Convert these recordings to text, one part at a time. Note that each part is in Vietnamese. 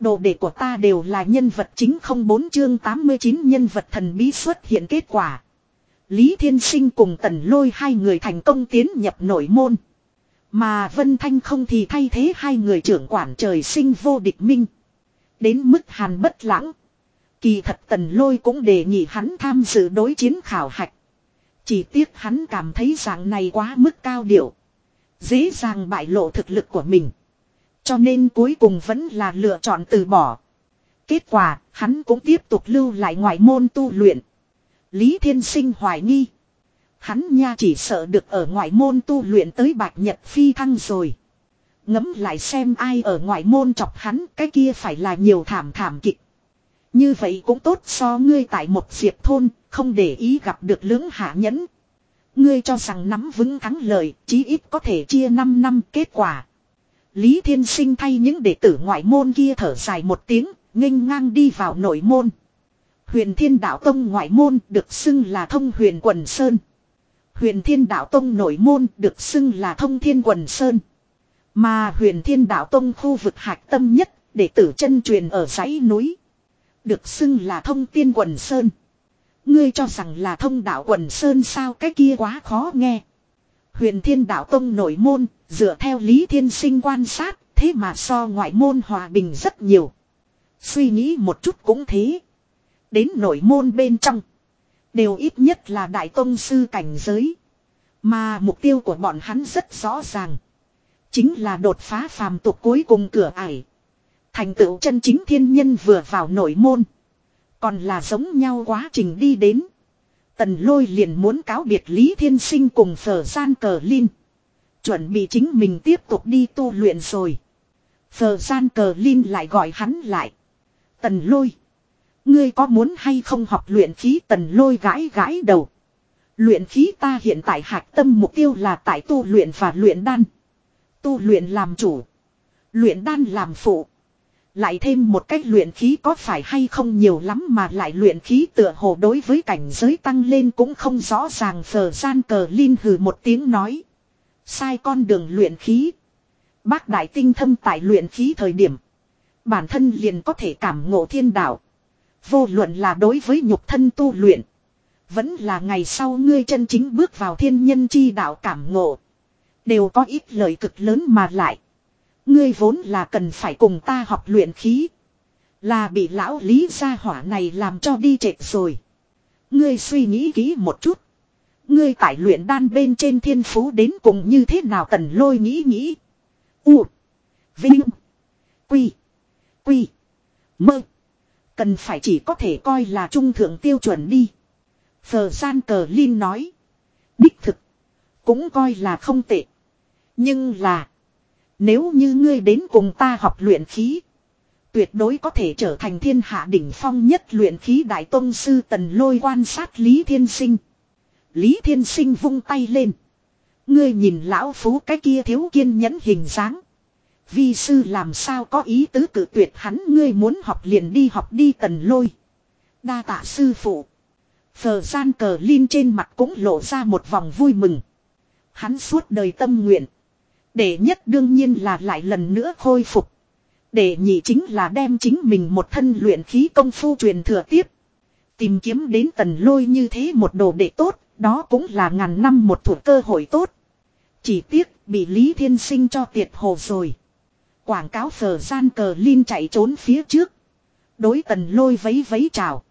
Đồ đệ của ta đều là nhân vật chính không bốn chương 89 nhân vật thần bí xuất hiện kết quả. Lý Thiên Sinh cùng tần lôi hai người thành công tiến nhập nội môn. Mà Vân Thanh không thì thay thế hai người trưởng quản trời sinh vô địch minh. Đến mức hàn bất lãng. Kỳ thật tần lôi cũng đề nghị hắn tham dự đối chiến khảo hạch. Chỉ tiếc hắn cảm thấy dạng này quá mức cao điệu. Dễ dàng bại lộ thực lực của mình. Cho nên cuối cùng vẫn là lựa chọn từ bỏ. Kết quả, hắn cũng tiếp tục lưu lại ngoại môn tu luyện. Lý Thiên Sinh hoài nghi. Hắn nha chỉ sợ được ở ngoại môn tu luyện tới bạch nhật phi thăng rồi. Ngấm lại xem ai ở ngoại môn chọc hắn cái kia phải là nhiều thảm thảm kịch. Như vậy cũng tốt so ngươi tại một diệp thôn, không để ý gặp được lưỡng hạ nhẫn. Ngươi cho rằng nắm vững thắng lợi, chí ít có thể chia 5 năm kết quả. Lý Thiên Sinh thay những đệ tử ngoại môn kia thở dài một tiếng, nghênh ngang đi vào nội môn. Huyền Thiên Đạo Tông ngoại môn được xưng là thông huyền quần sơn. Huyền Thiên Đạo Tông nội môn được xưng là thông thiên quần sơn. Mà huyền Thiên Đạo Tông khu vực hạch tâm nhất, đệ tử chân truyền ở dãy núi. Được xưng là thông tiên quần sơn. Ngươi cho rằng là thông đạo quần sơn sao cái kia quá khó nghe. Huyền Thiên Đạo Tông nội môn, dựa theo Lý Thiên Sinh quan sát, thế mà so ngoại môn hòa bình rất nhiều. Suy nghĩ một chút cũng thế. Đến nội môn bên trong. Đều ít nhất là Đại Tông Sư cảnh giới. Mà mục tiêu của bọn hắn rất rõ ràng. Chính là đột phá phàm tục cuối cùng cửa ải. Thành tựu chân chính thiên nhân vừa vào nội môn. Còn là giống nhau quá trình đi đến. Tần lôi liền muốn cáo biệt Lý Thiên Sinh cùng phở gian cờ Linh. Chuẩn bị chính mình tiếp tục đi tu luyện rồi. Phở gian cờ Linh lại gọi hắn lại. Tần lôi. Ngươi có muốn hay không học luyện khí tần lôi gãi gãi đầu. Luyện khí ta hiện tại hạch tâm mục tiêu là tại tu luyện và luyện đan. Tu luyện làm chủ. Luyện đan làm phụ. Lại thêm một cách luyện khí có phải hay không nhiều lắm mà lại luyện khí tựa hồ đối với cảnh giới tăng lên cũng không rõ ràng phở gian cờ linh hừ một tiếng nói. Sai con đường luyện khí. Bác đại tinh thâm tại luyện khí thời điểm. Bản thân liền có thể cảm ngộ thiên đạo. Vô luận là đối với nhục thân tu luyện. Vẫn là ngày sau ngươi chân chính bước vào thiên nhân chi đạo cảm ngộ. Đều có ít lợi cực lớn mà lại. Ngươi vốn là cần phải cùng ta học luyện khí. Là bị lão lý gia hỏa này làm cho đi trệt rồi. Ngươi suy nghĩ kỹ một chút. Ngươi tại luyện đan bên trên thiên phú đến cùng như thế nào tần lôi nghĩ nghĩ. U. Vinh. Quy. Quy. Mơ. Cần phải chỉ có thể coi là trung thượng tiêu chuẩn đi. Phờ gian cờ Linh nói. Đích thực. Cũng coi là không tệ. Nhưng là. Nếu như ngươi đến cùng ta học luyện khí. Tuyệt đối có thể trở thành thiên hạ đỉnh phong nhất luyện khí đại tôn sư tần lôi quan sát Lý Thiên Sinh. Lý Thiên Sinh vung tay lên. Ngươi nhìn lão phú cái kia thiếu kiên nhẫn hình dáng. Vi sư làm sao có ý tứ cử tuyệt hắn, ngươi muốn học liền đi học đi tần lôi. Đa tạ sư phụ. Phờ gian cờ Linh trên mặt cũng lộ ra một vòng vui mừng. Hắn suốt đời tâm nguyện. Để nhất đương nhiên là lại lần nữa khôi phục. Để nhị chính là đem chính mình một thân luyện khí công phu truyền thừa tiếp. Tìm kiếm đến tần lôi như thế một đồ đệ tốt, đó cũng là ngàn năm một thủ cơ hội tốt. Chỉ tiếc bị Lý Thiên Sinh cho tiệt hồ rồi. Quảng cáo phở gian cờ Linh chạy trốn phía trước. Đối tần lôi vấy vấy chào.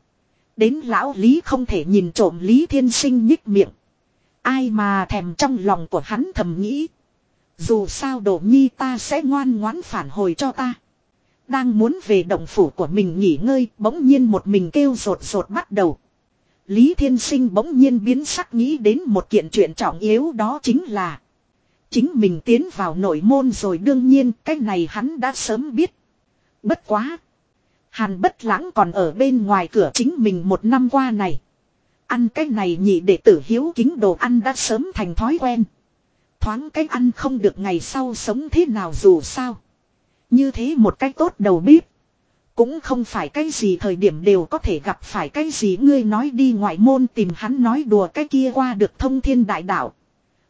Đến lão Lý không thể nhìn trộm Lý Thiên Sinh nhích miệng. Ai mà thèm trong lòng của hắn thầm nghĩ. Dù sao đổ nhi ta sẽ ngoan ngoãn phản hồi cho ta. Đang muốn về động phủ của mình nghỉ ngơi, bỗng nhiên một mình kêu rột rột bắt đầu. Lý Thiên Sinh bỗng nhiên biến sắc nghĩ đến một kiện chuyện trọng yếu đó chính là. Chính mình tiến vào nội môn rồi đương nhiên, cái này hắn đã sớm biết. Bất quá. Hàn bất lãng còn ở bên ngoài cửa chính mình một năm qua này. Ăn cái này nhị để tử hiếu kính đồ ăn đã sớm thành thói quen. Thoáng cách ăn không được ngày sau sống thế nào dù sao. Như thế một cách tốt đầu bếp. Cũng không phải cái gì thời điểm đều có thể gặp phải cái gì ngươi nói đi ngoại môn tìm hắn nói đùa cái kia qua được thông thiên đại đạo.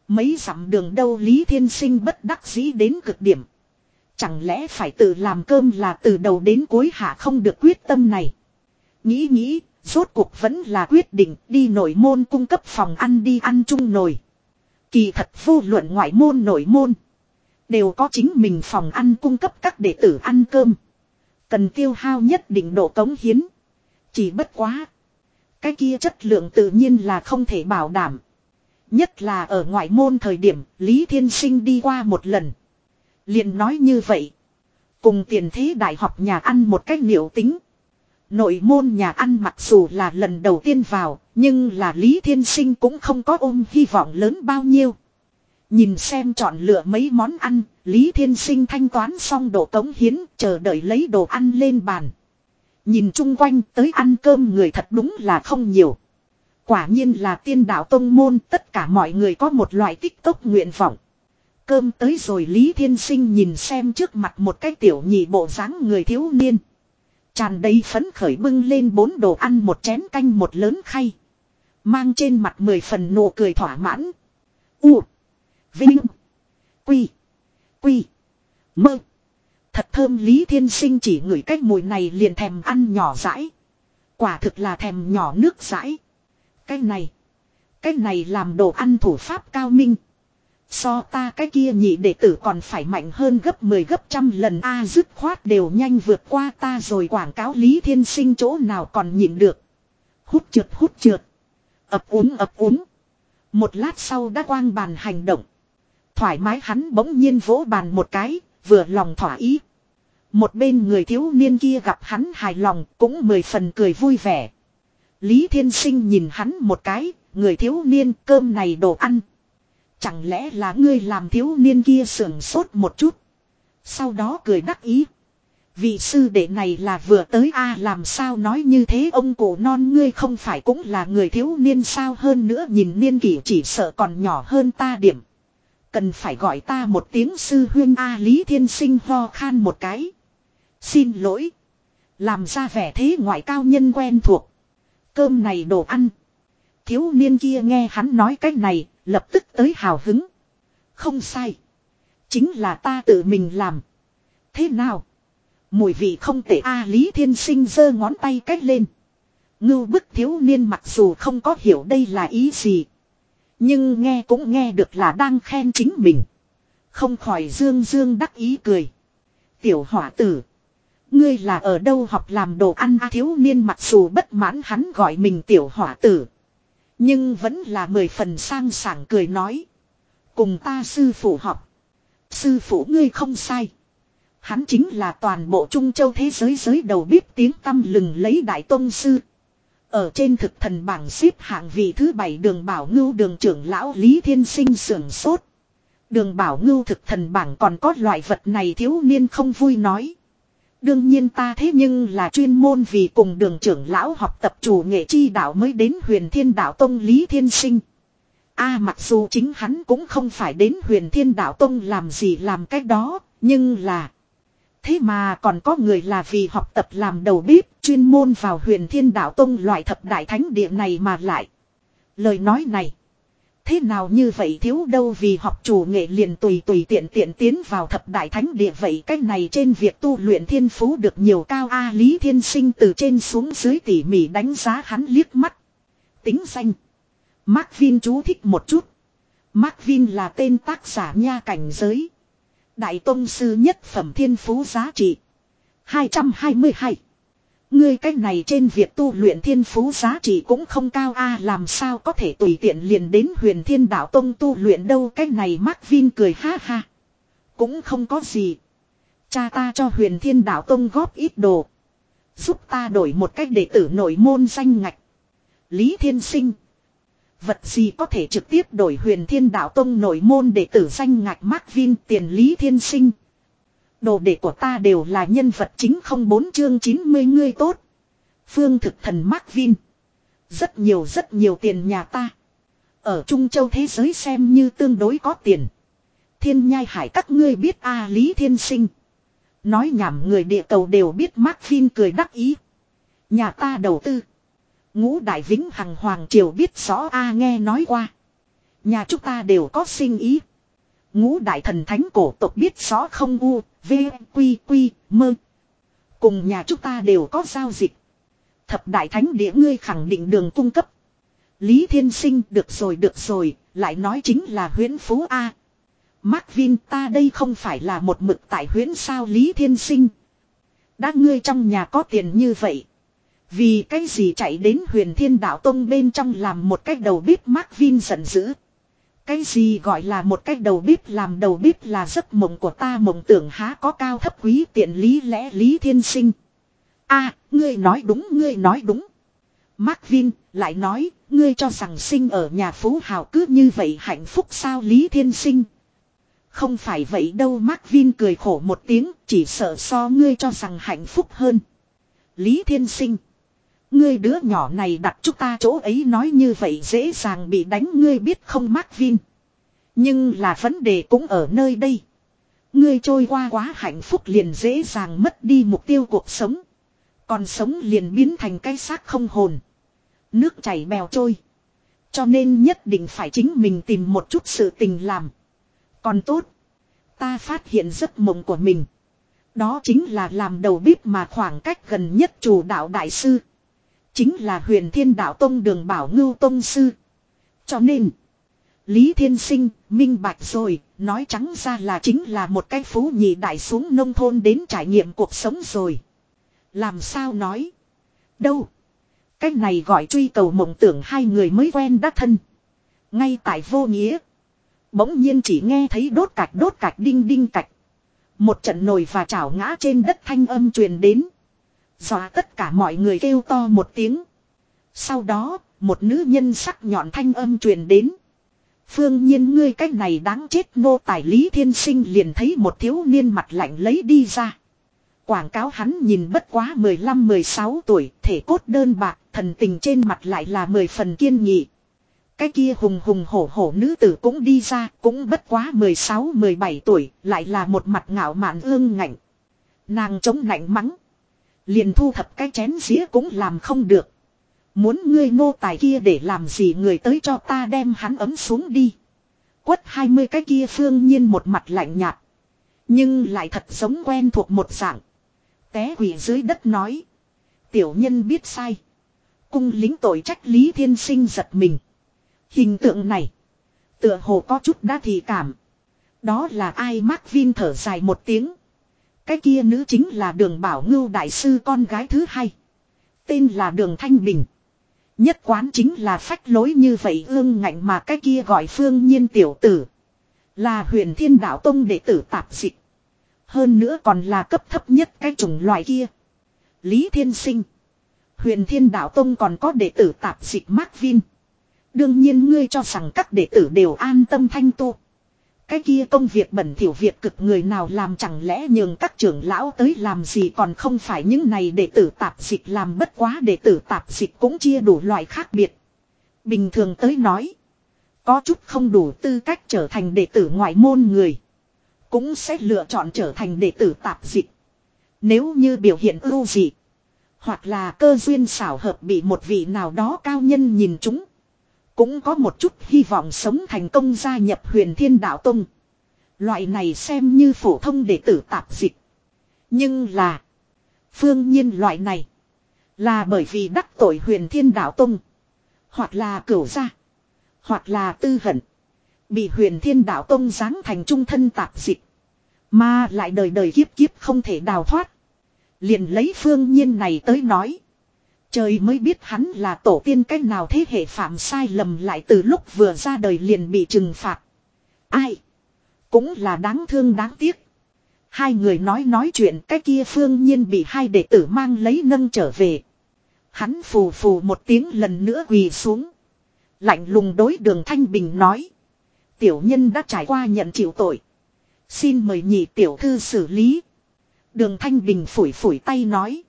Mấy dặm đường đâu Lý Thiên Sinh bất đắc dĩ đến cực điểm. Chẳng lẽ phải tự làm cơm là từ đầu đến cuối hạ không được quyết tâm này. Nghĩ nghĩ, rốt cuộc vẫn là quyết định đi nội môn cung cấp phòng ăn đi ăn chung nồi. Kỳ thật vô luận ngoại môn nội môn. Đều có chính mình phòng ăn cung cấp các đệ tử ăn cơm. Cần tiêu hao nhất định độ cống hiến. Chỉ bất quá. Cái kia chất lượng tự nhiên là không thể bảo đảm. Nhất là ở ngoại môn thời điểm, Lý Thiên Sinh đi qua một lần. liền nói như vậy. Cùng tiền thế đại học nhà ăn một cách liệu tính. Nội môn nhà ăn mặc dù là lần đầu tiên vào, nhưng là Lý Thiên Sinh cũng không có ôm hy vọng lớn bao nhiêu. Nhìn xem chọn lựa mấy món ăn, Lý Thiên Sinh thanh toán xong đồ cống hiến, chờ đợi lấy đồ ăn lên bàn. Nhìn chung quanh tới ăn cơm người thật đúng là không nhiều. Quả nhiên là tiên đạo tông môn tất cả mọi người có một loại tích tốc nguyện vọng. Cơm tới rồi Lý Thiên Sinh nhìn xem trước mặt một cái tiểu nhị bộ dáng người thiếu niên. Tràn đầy phấn khởi bưng lên bốn đồ ăn một chén canh một lớn khay. Mang trên mặt mười phần nụ cười thỏa mãn. U. Vinh. Quy. Quy. Mơ. Thật thơm Lý Thiên Sinh chỉ ngửi cách mùi này liền thèm ăn nhỏ rãi. Quả thực là thèm nhỏ nước rãi. Cái này. Cái này làm đồ ăn thủ pháp cao minh. So ta cái kia nhị đệ tử còn phải mạnh hơn gấp 10 gấp trăm lần a dứt khoát đều nhanh vượt qua ta rồi quảng cáo Lý Thiên Sinh chỗ nào còn nhịn được. Hút trượt hút trượt. ập uống ập uống. Một lát sau đã quang bàn hành động. Thoải mái hắn bỗng nhiên vỗ bàn một cái, vừa lòng thỏa ý. Một bên người thiếu niên kia gặp hắn hài lòng cũng mười phần cười vui vẻ. Lý Thiên Sinh nhìn hắn một cái, người thiếu niên cơm này đồ ăn. Chẳng lẽ là ngươi làm thiếu niên kia sưởng sốt một chút. Sau đó cười đắc ý. Vị sư đệ này là vừa tới a làm sao nói như thế ông cổ non ngươi không phải cũng là người thiếu niên sao hơn nữa nhìn niên kỷ chỉ sợ còn nhỏ hơn ta điểm. Cần phải gọi ta một tiếng sư huyên A Lý Thiên Sinh ho khan một cái. Xin lỗi. Làm ra vẻ thế ngoại cao nhân quen thuộc. Cơm này đồ ăn. Thiếu niên kia nghe hắn nói cách này, lập tức tới hào hứng. Không sai. Chính là ta tự mình làm. Thế nào? Mùi vị không tệ A Lý Thiên Sinh giơ ngón tay cách lên. Ngưu bức thiếu niên mặc dù không có hiểu đây là ý gì. Nhưng nghe cũng nghe được là đang khen chính mình. Không khỏi dương dương đắc ý cười. Tiểu hỏa tử. Ngươi là ở đâu học làm đồ ăn a thiếu niên mặc dù bất mãn hắn gọi mình tiểu hỏa tử. Nhưng vẫn là mười phần sang sảng cười nói. Cùng ta sư phụ học. Sư phụ ngươi không sai. Hắn chính là toàn bộ Trung Châu thế giới giới đầu bếp tiếng tâm lừng lấy Đại Tông Sư. Ở trên thực thần bảng xếp hạng vị thứ bảy đường bảo ngưu đường trưởng lão Lý Thiên Sinh sưởng sốt. Đường bảo ngưu thực thần bảng còn có loại vật này thiếu niên không vui nói. Đương nhiên ta thế nhưng là chuyên môn vì cùng đường trưởng lão học tập chủ nghệ chi đạo mới đến huyền thiên đạo tông Lý Thiên Sinh. a mặc dù chính hắn cũng không phải đến huyền thiên đạo tông làm gì làm cách đó, nhưng là... Thế mà còn có người là vì học tập làm đầu bếp chuyên môn vào huyền thiên đạo tông loại thập đại thánh địa này mà lại. Lời nói này. Thế nào như vậy thiếu đâu vì học chủ nghệ liền tùy tùy tiện tiện tiến vào thập đại thánh địa vậy cách này trên việc tu luyện thiên phú được nhiều cao A Lý Thiên Sinh từ trên xuống dưới tỉ mỉ đánh giá hắn liếc mắt. Tính danh. Mark Vin chú thích một chút. Mark Vin là tên tác giả nha cảnh giới. Đại Tông Sư nhất phẩm thiên phú giá trị. 222. Ngươi cách này trên việc tu luyện thiên phú giá trị cũng không cao a, làm sao có thể tùy tiện liền đến huyền thiên đạo tông tu luyện đâu cách này Mark Vin cười ha ha. Cũng không có gì. Cha ta cho huyền thiên đạo tông góp ít đồ. Giúp ta đổi một cách đệ tử nội môn danh ngạch. Lý Thiên Sinh. Vật gì có thể trực tiếp đổi huyền thiên đạo tông nội môn đệ tử danh ngạch Mark Vin tiền Lý Thiên Sinh. Đồ đệ của ta đều là nhân vật chính không bốn chương 90 ngươi tốt. Phương thực thần Mark Vin. Rất nhiều rất nhiều tiền nhà ta. Ở Trung Châu thế giới xem như tương đối có tiền. Thiên nhai hải các ngươi biết A Lý Thiên Sinh. Nói nhảm người địa cầu đều biết Mark Vin cười đắc ý. Nhà ta đầu tư. Ngũ Đại Vĩnh Hằng Hoàng Triều biết rõ A nghe nói qua. Nhà chúng ta đều có sinh ý. Ngũ đại thần thánh cổ tộc biết rõ không u, v, quy, quy, mơ. Cùng nhà chúng ta đều có giao dịch. Thập đại thánh địa ngươi khẳng định đường cung cấp. Lý Thiên Sinh được rồi được rồi, lại nói chính là huyến phú A. Mark Vin ta đây không phải là một mực tại huyến sao Lý Thiên Sinh. Đã ngươi trong nhà có tiền như vậy. Vì cái gì chạy đến huyền thiên đạo tông bên trong làm một cách đầu bếp Mark Vin giận dữ. Cái gì gọi là một cách đầu bếp làm đầu bếp là giấc mộng của ta mộng tưởng há có cao thấp quý tiện lý lẽ lý thiên sinh. a ngươi nói đúng ngươi nói đúng. Mark Vin lại nói, ngươi cho rằng sinh ở nhà phú hào cứ như vậy hạnh phúc sao Lý Thiên Sinh. Không phải vậy đâu Mark Vin cười khổ một tiếng, chỉ sợ so ngươi cho rằng hạnh phúc hơn. Lý Thiên Sinh. Ngươi đứa nhỏ này đặt chúng ta chỗ ấy nói như vậy dễ dàng bị đánh ngươi biết không Mark Vin. Nhưng là vấn đề cũng ở nơi đây. Ngươi trôi qua quá hạnh phúc liền dễ dàng mất đi mục tiêu cuộc sống. Còn sống liền biến thành cái xác không hồn. Nước chảy bèo trôi. Cho nên nhất định phải chính mình tìm một chút sự tình làm. Còn tốt. Ta phát hiện giấc mộng của mình. Đó chính là làm đầu bếp mà khoảng cách gần nhất chủ đạo đại sư. Chính là huyền thiên đạo tông đường bảo ngưu tông sư. Cho nên. Lý Thiên Sinh, minh bạch rồi, nói trắng ra là chính là một cái phú nhị đại xuống nông thôn đến trải nghiệm cuộc sống rồi. Làm sao nói? Đâu? Cái này gọi truy cầu mộng tưởng hai người mới quen đắc thân. Ngay tại vô nghĩa. Bỗng nhiên chỉ nghe thấy đốt cạch đốt cạch đinh đinh cạch. Một trận nồi và chảo ngã trên đất thanh âm truyền đến. Dọa tất cả mọi người kêu to một tiếng. Sau đó, một nữ nhân sắc nhọn thanh âm truyền đến. Phương nhiên ngươi cách này đáng chết nô tài lý thiên sinh liền thấy một thiếu niên mặt lạnh lấy đi ra. Quảng cáo hắn nhìn bất quá 15-16 tuổi, thể cốt đơn bạc, thần tình trên mặt lại là 10 phần kiên nghị. Cái kia hùng hùng hổ hổ nữ tử cũng đi ra, cũng bất quá 16-17 tuổi, lại là một mặt ngạo mạn ương ngạnh. Nàng chống nạnh mắng. Liền thu thập cái chén dĩa cũng làm không được. Muốn ngươi Ngô tài kia để làm gì người tới cho ta đem hắn ấm xuống đi. Quất 20 cái kia phương nhiên một mặt lạnh nhạt. Nhưng lại thật giống quen thuộc một dạng. Té quỷ dưới đất nói. Tiểu nhân biết sai. Cung lính tội trách Lý Thiên Sinh giật mình. Hình tượng này. Tựa hồ có chút đã thị cảm. Đó là ai Mark Vin thở dài một tiếng. Cái kia nữ chính là đường bảo ngưu đại sư con gái thứ hai. Tên là đường Thanh Bình. Nhất quán chính là phách lối như vậy ương ngạnh mà cái kia gọi phương nhiên tiểu tử. Là huyền thiên đạo tông đệ tử tạp dịch. Hơn nữa còn là cấp thấp nhất cái chủng loại kia. Lý Thiên Sinh. Huyền Thiên Đạo Tông còn có đệ tử tạp dịch Mark Vin. Đương nhiên ngươi cho rằng các đệ tử đều an tâm thanh tu. Cái kia công việc bẩn thiểu việc cực người nào làm chẳng lẽ nhường các trưởng lão tới làm gì còn không phải những này đệ tử tạp dịch làm bất quá đệ tử tạp dịch cũng chia đủ loại khác biệt. Bình thường tới nói. Có chút không đủ tư cách trở thành đệ tử ngoại môn người. Cũng sẽ lựa chọn trở thành đệ tử tạp dịch. Nếu như biểu hiện ưu dị. Hoặc là cơ duyên xảo hợp bị một vị nào đó cao nhân nhìn chúng. Cũng có một chút hy vọng sống thành công gia nhập huyền thiên đạo tông. Loại này xem như phổ thông đệ tử tạp dịch. Nhưng là. Phương nhiên loại này. Là bởi vì đắc tội huyền thiên đạo tông. Hoặc là cửu gia. Hoặc là tư hận. Bị huyền thiên đạo tông giáng thành trung thân tạp dịch. Mà lại đời đời kiếp kiếp không thể đào thoát. Liền lấy phương nhiên này tới nói. Trời mới biết hắn là tổ tiên cách nào thế hệ phạm sai lầm lại từ lúc vừa ra đời liền bị trừng phạt. Ai? Cũng là đáng thương đáng tiếc. Hai người nói nói chuyện cái kia phương nhiên bị hai đệ tử mang lấy nâng trở về. Hắn phù phù một tiếng lần nữa quỳ xuống. Lạnh lùng đối đường Thanh Bình nói. Tiểu nhân đã trải qua nhận chịu tội. Xin mời nhị tiểu thư xử lý. Đường Thanh Bình phủi phủi tay nói.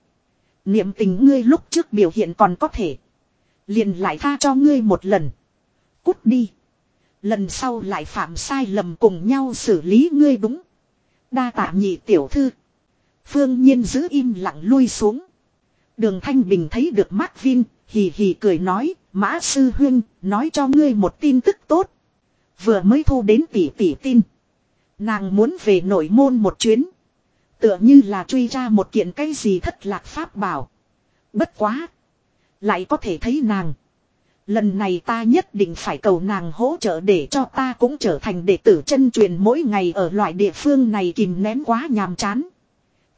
Niệm tình ngươi lúc trước biểu hiện còn có thể. Liền lại tha cho ngươi một lần. Cút đi. Lần sau lại phạm sai lầm cùng nhau xử lý ngươi đúng. Đa tạ nhị tiểu thư. Phương Nhiên giữ im lặng lui xuống. Đường Thanh Bình thấy được Mark Vin, hì hì cười nói, Mã Sư Huyên, nói cho ngươi một tin tức tốt. Vừa mới thu đến tỷ tỷ tin. Nàng muốn về nội môn một chuyến. Tựa như là truy ra một kiện cái gì thất lạc pháp bảo. Bất quá. Lại có thể thấy nàng. Lần này ta nhất định phải cầu nàng hỗ trợ để cho ta cũng trở thành đệ tử chân truyền mỗi ngày ở loại địa phương này kìm nén quá nhàm chán.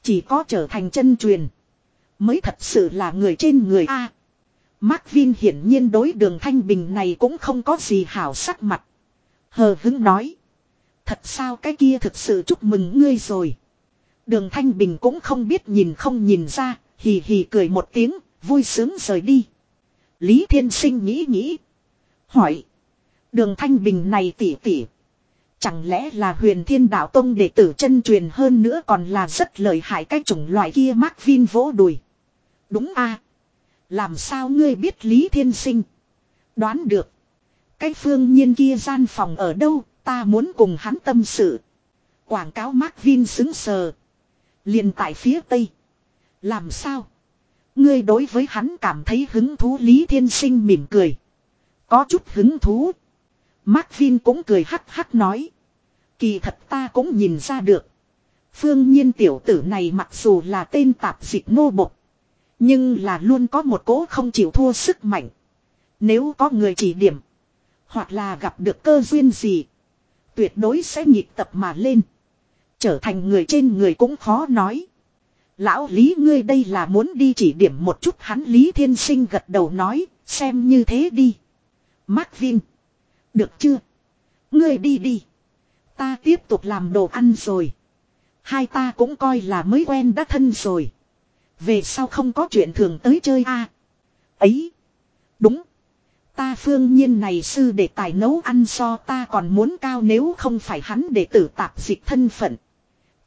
Chỉ có trở thành chân truyền. Mới thật sự là người trên người A. Mark Vin hiển nhiên đối đường Thanh Bình này cũng không có gì hảo sắc mặt. Hờ hứng nói. Thật sao cái kia thực sự chúc mừng ngươi rồi. Đường Thanh Bình cũng không biết nhìn không nhìn ra, hì hì cười một tiếng, vui sướng rời đi. Lý Thiên Sinh nghĩ nghĩ. Hỏi. Đường Thanh Bình này tỉ tỉ. Chẳng lẽ là huyền thiên đạo tông đệ tử chân truyền hơn nữa còn là rất lợi hại cái chủng loại kia Mark Vin vỗ đùi. Đúng a Làm sao ngươi biết Lý Thiên Sinh? Đoán được. Cái phương nhiên kia gian phòng ở đâu, ta muốn cùng hắn tâm sự. Quảng cáo Mark Vin xứng sờ liền tại phía tây. Làm sao? Ngươi đối với hắn cảm thấy hứng thú Lý Thiên Sinh mỉm cười. Có chút hứng thú. Mark Vin cũng cười hắc hắc nói. Kỳ thật ta cũng nhìn ra được. Phương nhiên tiểu tử này mặc dù là tên tạp dịch nô bộc. Nhưng là luôn có một cố không chịu thua sức mạnh. Nếu có người chỉ điểm. Hoặc là gặp được cơ duyên gì. Tuyệt đối sẽ nhịp tập mà lên. Trở thành người trên người cũng khó nói. Lão Lý ngươi đây là muốn đi chỉ điểm một chút hắn Lý Thiên Sinh gật đầu nói, xem như thế đi. Mark Vin. Được chưa? Ngươi đi đi. Ta tiếp tục làm đồ ăn rồi. Hai ta cũng coi là mới quen đã thân rồi. Về sau không có chuyện thường tới chơi a Ấy. Đúng. Ta phương nhiên này sư để tài nấu ăn so ta còn muốn cao nếu không phải hắn để tử tạp dịch thân phận.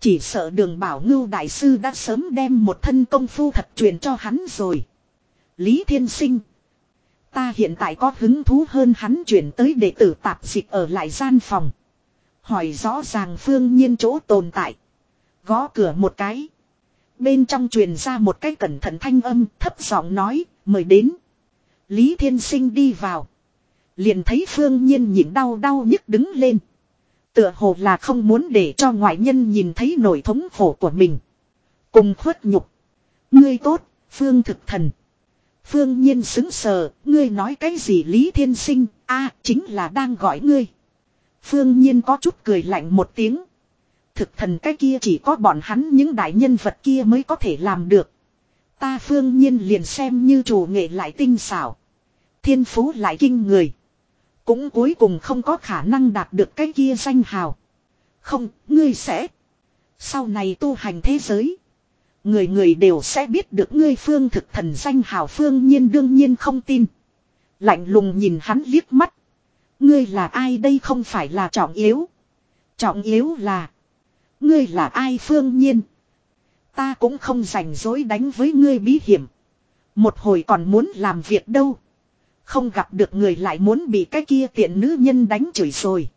Chỉ sợ đường bảo ngưu đại sư đã sớm đem một thân công phu thật truyền cho hắn rồi. Lý Thiên Sinh. Ta hiện tại có hứng thú hơn hắn chuyển tới đệ tử tạp dịch ở lại gian phòng. Hỏi rõ ràng phương nhiên chỗ tồn tại. Gõ cửa một cái. Bên trong truyền ra một cái cẩn thận thanh âm, thấp giọng nói, mời đến. Lý Thiên Sinh đi vào. Liền thấy phương nhiên nhịn đau đau nhức đứng lên. Tựa hồ là không muốn để cho ngoại nhân nhìn thấy nổi thống khổ của mình. Cùng khuất nhục. Ngươi tốt, Phương thực thần. Phương nhiên xứng sờ, ngươi nói cái gì Lý Thiên Sinh, a chính là đang gọi ngươi. Phương nhiên có chút cười lạnh một tiếng. Thực thần cái kia chỉ có bọn hắn những đại nhân vật kia mới có thể làm được. Ta phương nhiên liền xem như chủ nghệ lại tinh xảo. Thiên phú lại kinh người. Cũng cuối cùng không có khả năng đạt được cái kia danh hào. Không, ngươi sẽ. Sau này tu hành thế giới. Người người đều sẽ biết được ngươi phương thực thần danh hào phương nhiên đương nhiên không tin. Lạnh lùng nhìn hắn liếc mắt. Ngươi là ai đây không phải là trọng yếu. Trọng yếu là. Ngươi là ai phương nhiên. Ta cũng không rảnh rỗi đánh với ngươi bí hiểm. Một hồi còn muốn làm việc đâu. Không gặp được người lại muốn bị cái kia tiện nữ nhân đánh chửi rồi.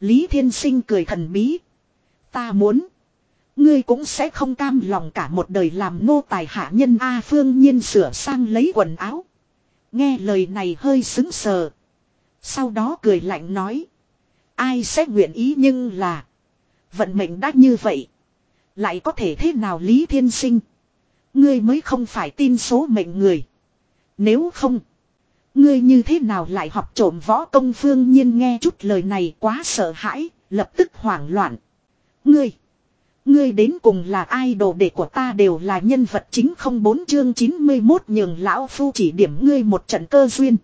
Lý Thiên Sinh cười thần bí. Ta muốn. Ngươi cũng sẽ không cam lòng cả một đời làm nô tài hạ nhân A Phương Nhiên sửa sang lấy quần áo. Nghe lời này hơi xứng sờ. Sau đó cười lạnh nói. Ai sẽ nguyện ý nhưng là. Vận mệnh đã như vậy. Lại có thể thế nào Lý Thiên Sinh. Ngươi mới không phải tin số mệnh người. Nếu không. Ngươi như thế nào lại học trộm võ công phương nhiên nghe chút lời này quá sợ hãi, lập tức hoảng loạn. Ngươi, ngươi đến cùng là ai đồ đệ của ta đều là nhân vật chính không bốn chương 91 nhường lão phu chỉ điểm ngươi một trận cơ duyên.